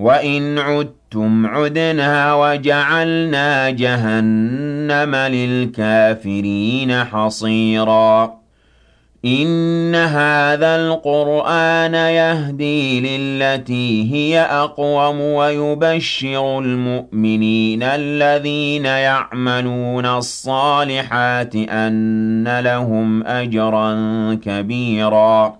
وَإِنْ عُدتُّمْ عُدْنَا وَجَعَلْنَا جَهَنَّمَ لِلْكَافِرِينَ حَصِيرًا. إِنَّ هَٰذَا الْقُرْآنَ يَهْدِي لِلَّتِي هِيَ أَقْوَمُ وَيُبَشِّرُ الْمُؤْمِنِينَ الَّذِينَ يَعْمَلُونَ الصَّالِحَاتِ أَنَّ لَهُمْ أَجْرًا كَبِيرًا.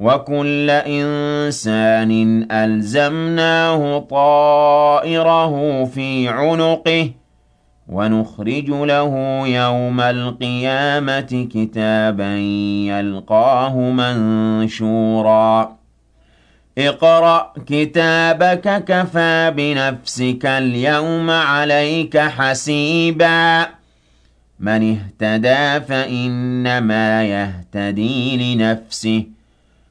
وَكُلَّ إِنسَانٍ أَلْزَمْنَاهُ طَائِرَهُ فِي عُنُقِهِ ۖ وَنُخْرِجُ لَهُ يَوْمَ الْقِيَامَةِ كِتَابًا يَلْقَاهُ مَنشُورًا. اقْرَأْ كِتَابَكَ كَفَىٰ بِنَفْسِكَ الْيَوْمَ عَلَيْكَ حَسِيبًا. مَّنِ اهْتَدَىٰ فَإِنَّمَا يَهْتَدِي لِنَفْسِهِ ۖ.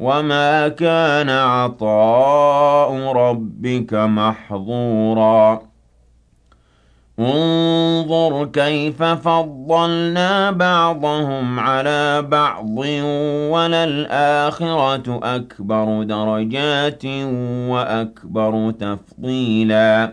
وَمَا كَانَ عَطَاءُ رَبِّكَ مَحْظُورًا انظُرْ كَيْفَ فَضَّلْنَا بَعْضَهُمْ عَلَىٰ بَعْضٍ ۚ وَلَلْآخِرَةُ أَكْبَرُ دَرَجَاتٍ وَأَكْبَرُ تَفْضِيلًا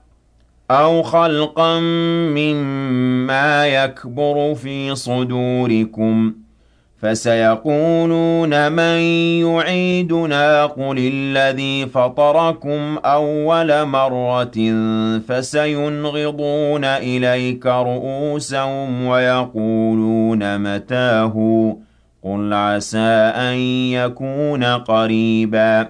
أَوْ خَلْقًا مِّمَّا يَكْبُرُ فِي صُدُورِكُمْ ۖ فَسَيَقُولُونَ مَن يُعِيدُنَا قُلِ الَّذِي فَطَرَكُمْ أَوَّلَ مَرَّةٍ فَسَيُنْغِضُونَ إِلَيْكَ رُءُوسَهُمْ وَيَقُولُونَ مَتَىٰ هُوَ ۖ قُلْ عَسَىٰ أَن يَكُونَ قَرِيبًا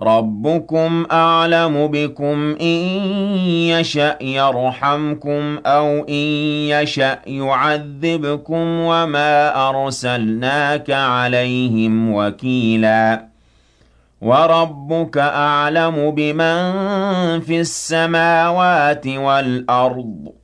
رَّبُّكُمْ أَعْلَمُ بِكُمْ ۖ إِن يَشَأْ يَرْحَمْكُمْ أَوْ إِن يَشَأْ يُعَذِّبْكُمْ ۖ وَمَا أَرْسَلْنَاكَ عَلَيْهِمْ وَكِيلًا وَرَبُّكَ أَعْلَمُ بِمَن فِي السَّمَاوَاتِ وَالْأَرْضِ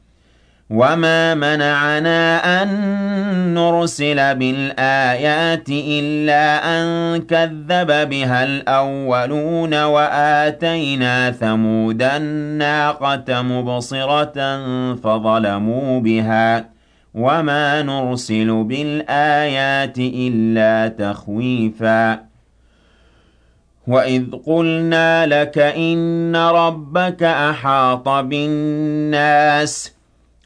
وَمَا مَنَعَنَا أَن نُّرْسِلَ بِالْآيَاتِ إِلَّا أَن كَذَّبَ بِهَا الْأَوَّلُونَ وَآتَيْنَا ثَمُودَ النَّاقَةَ مُبْصِرَةً فَظَلَمُوا بِهَا ۚ وَمَا نُرْسِلُ بِالْآيَاتِ إِلَّا تَخْوِيفًا وَإِذْ قُلْنَا لَكَ إِنَّ رَبَّكَ أَحَاطَ بِالنَّاسِ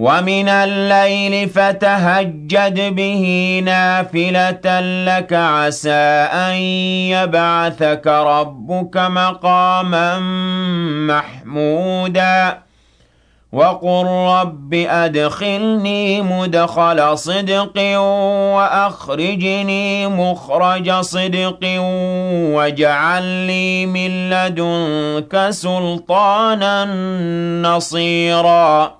ومن الليل فتهجد به نافلة لك عسى أن يبعثك ربك مقاما محمودا وقل رب أدخلني مدخل صدق وأخرجني مخرج صدق واجعل لي من لدنك سلطانا نصيراً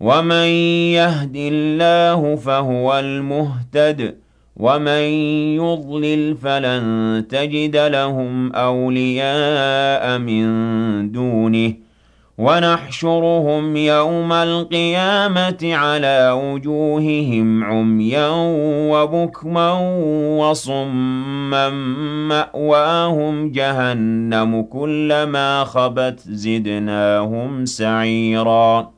وَمَن يَهْدِ اللَّهُ فَهُوَ الْمُهْتَدِ ۖ وَمَن يُضْلِلْ فَلَن تَجِدَ لَهُمْ أَوْلِيَاءَ مِن دُونِهِ ۖ وَنَحْشُرُهُمْ يَوْمَ الْقِيَامَةِ عَلَىٰ وُجُوهِهِمْ عُمْيًا وَبُكْمًا وَصُمًّا مَّأْوَاهُمْ جَهَنَّمُ ۖ كُلَّمَا خَبَتْ زِدْنَاهُمْ سَعِيرًا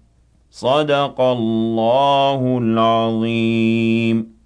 صدق الله العظيم.